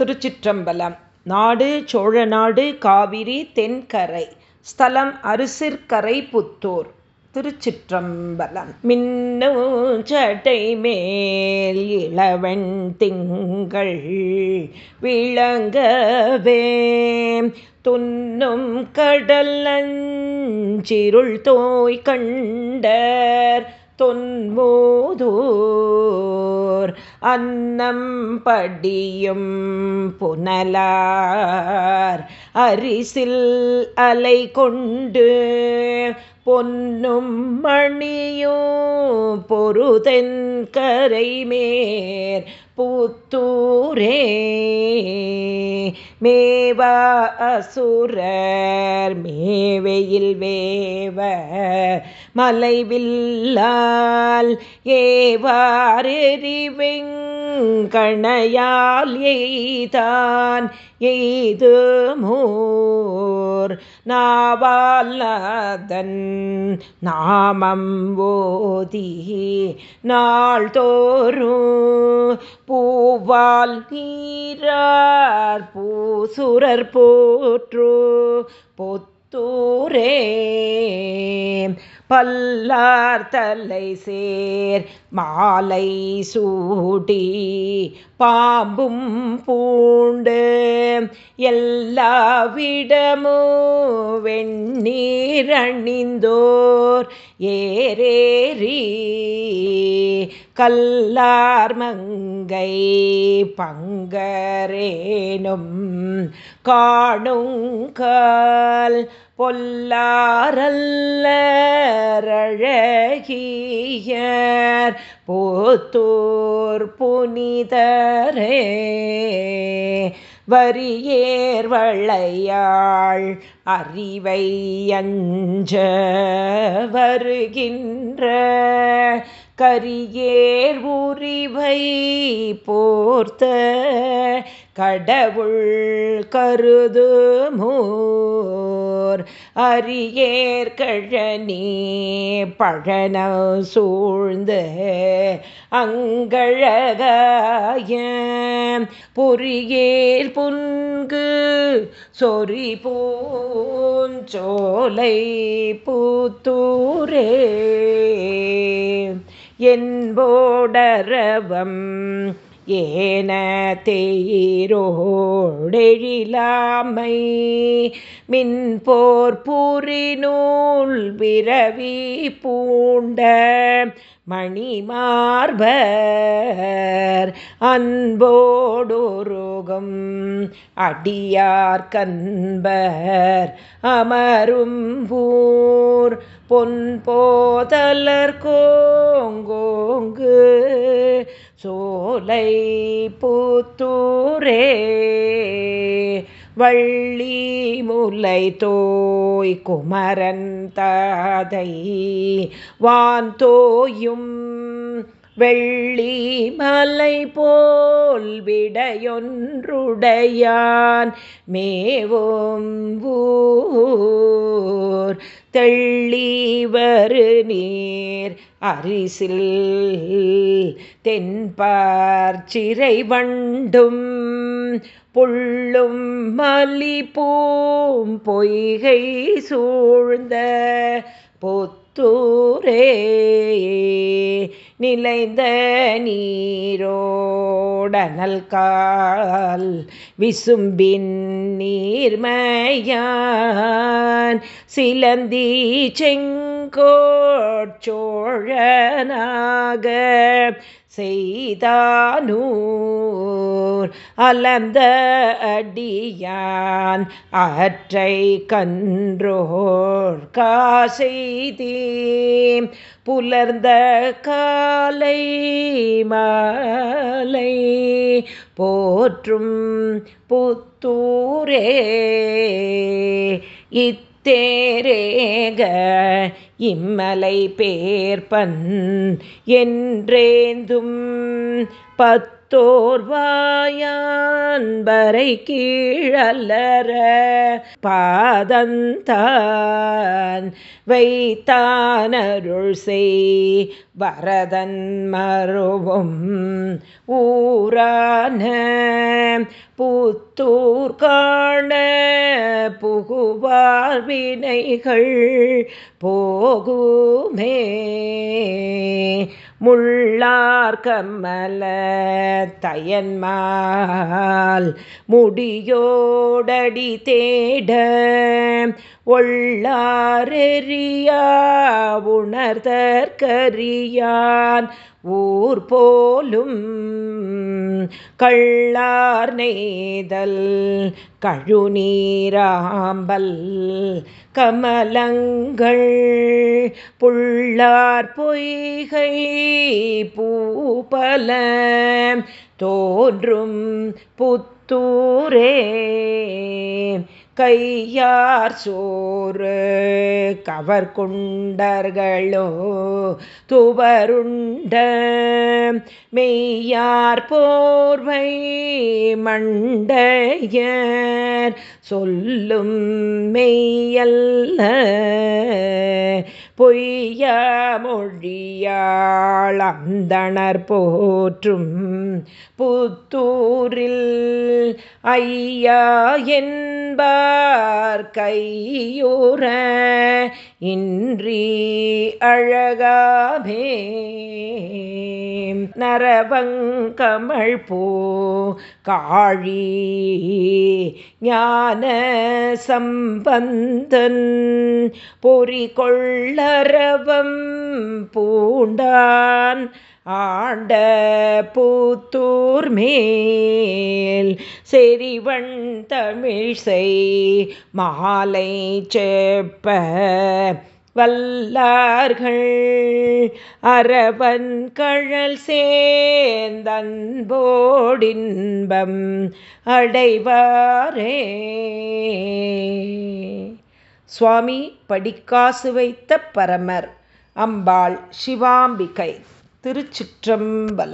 திருச்சிற்றம்பலம். நாடு சோழநாடு காவிரி தென்கரை. ஸ்தலம் அரிசிற்கரை புத்தூர். திருச்சிற்றம்பலம். மின்னும் சட்டை மேல் இளவன் திங்கள் விளங்கவே. துன்னும் கடல் அஞ்சிருள் தோய் கண்டர் தொன்மோதூர். அன்னம் படியும் புனலார். அரிசில் அலை கொண்டு பொன்னும் மணியும் பொருதென் கரைமேர். புத்தூரே மேவா அசுரர் மேவையில் வேவ மலைவில்லால் ஏவாரெறிவெங்கணையால் எய்தான் எய்து மூர் நாவாலதன் நாமம் ஓதி நாள்தோறும் பூவால் நீரார் பூசுரர் போற்று. பொத்தூரே பல்லார் தலை சேர் மாலை சூடி பாம்பும் பூண்டு. எல்லாவிடமோ வெண்ணீர் அணிந்தோர் ஏரேரி கல்லார் மங்கை பங்கரேனும் காணுங்கால் பொல்லாரல்லழகியர் போத்தூர் புனிதரே. வரியேர் வளையாள் அறிவை அஞ்ச வருகின்ற கரியேர் உரிவை போர்த்த கடவுள் கருது மூர் அரியேர் கழனி பழன சூழ்ந்து அங்கழகாய பொறியேர் புன்கு சொறி பூஞ்சோலை பூத்தூரே. என்போடரவம் ஏன தேரோடெழிலாமை. மின்போர் புரிநூல் விரவி பூண்ட மணிமார்பர். அன்போடுருகும் அடியார் கண்பர் அமரும் பூர் பொன் போதலர்கோ ஓங்கோங்கு சோலை பூத்தூரே. வள்ளி முலை தோய் குமரன் தாதை வான் தோயும் வெள்ளி மலை போல் விடையொன்றுடையான் மேவும் ஊர். தெள்ளிவரு நீர் அரிசில் தென்பார்ச்சிறை வண்டும் புள்ளும் மலிப்பூம் பொய்கை சூழ்ந்த பொத்தூரே. நிலைந்த நீரோடனல் கால் விசும்பின் நீர்மையான் சிலந்தி செங்கோச்சோழனாக செய்தானூர் அலந்த அடியான் அற்றை கன்றோர் காசெய்தீ புலர்ந்த காலை மாலை போற்றும் புத்தூரே. தேரேக இம்மலை பேர்பன் என்றேந்தும் பத்தோர்வாயான்பரை கீழல்லற பாதந்தான் வைத்தானருள் செய் வரதன் மருவும் ஊரான புத்தூர் காண புகுவார் வினைகள் போகுமே. முள்ளார் கம்மல தயன்மால் முடியோடடி தேட ஒள்ளாரெறியா உணர்தற்கரியான் ஊர் போலும் கள்ளார் நெய்தல் கழுநீராம்பல் கமலங்கள் புள்ளார் பொய்கை பூபல தோன்றும் புத்தூரே. கையார் சோறு கவர் கொண்டர்களோ துவருண்ட மெய்யார் போர்வை மண்டையர் சொல்லும் மெய்யல்ல பொய்ய மொழியாள் அந்தணர் போற்றும் புத்தூரில் ஐயா என்பார் கையூற இன்றி அழகாமே. நரவங்கமள் போ காழி ஞான சம்பந்தன் பொறி கொள்ளரவம் பூண்டான் ஆண்ட பூத்தூர் மேல் செறிவன் தமிழ்சை மாலை செப்ப வல்லார்கள். அரவன் கழல் சேந்தன்போடின்பம் அடைவாரே. சுவாமி படிக்காசு வைத்த பரமர் அம்பாள் சிவாம்பிகை திருச்சிற்றம்பலம்.